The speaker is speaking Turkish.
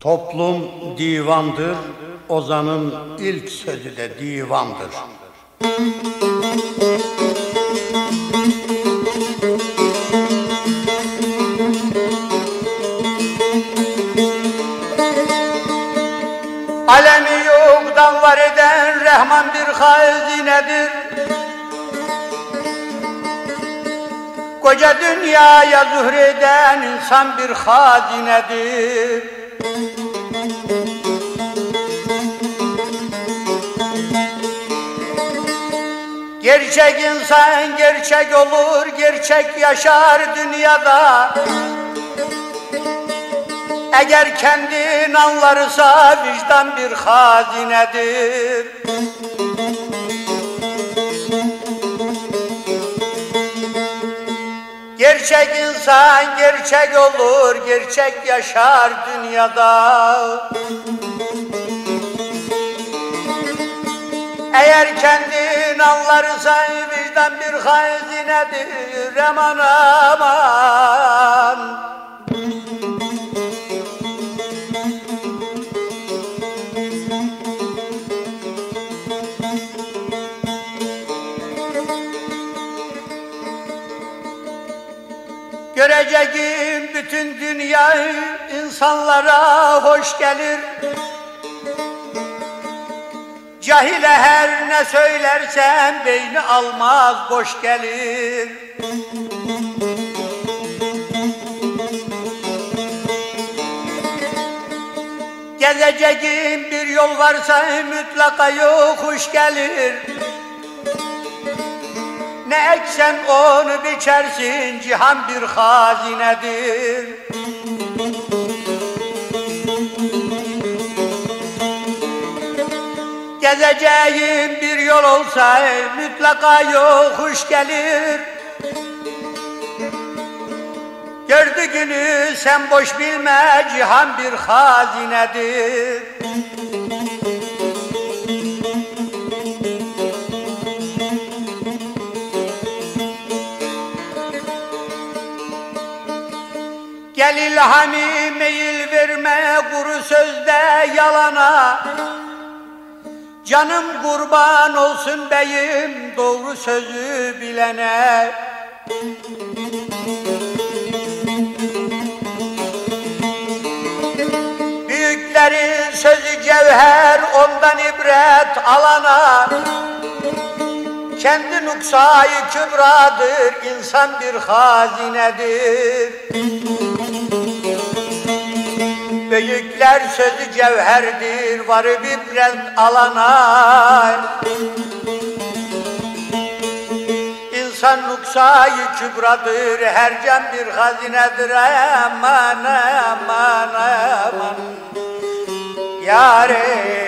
Toplum divandır, ozanın ilk sözü de divandır. Alemi yoktan var eden Rahman bir hazinedir. Koca dünyaya zuhreden insan bir hazinedir. Gerçek insan gerçek olur, gerçek yaşar dünyada. Eğer kendin anlarsa vicdan bir hazinedir. Gerçek insan gerçek olur, gerçek yaşar dünyada. Eğer kendin anlarsan vicdan bir hazinedir aman aman. Göreceğim bütün dünya insanlara hoş gelir. Cahile her ne söylersen beyni almaz boş gelir. Gezeceğim bir yol varsa mutlaka yokuş gelir. Ne eksen onu biçersin cihan bir hazinedir. Gezeceğim bir yol olsa mutlaka yokuş gelir. Gördüğünü sen boş bilme cihan bir hazinedir. Gel ilhami meyil verme kuru sözde yalana Canım kurban olsun beyim doğru sözü bilene Büyüklerin sözü cevher ondan ibret alana kendi nuksayı kübradır, insan bir hazinedir. Büyükler sözü cevherdir, varı ibret alana. İnsan nuksayı kübradır, her can bir hazinedir. Aman aman aman. Yâre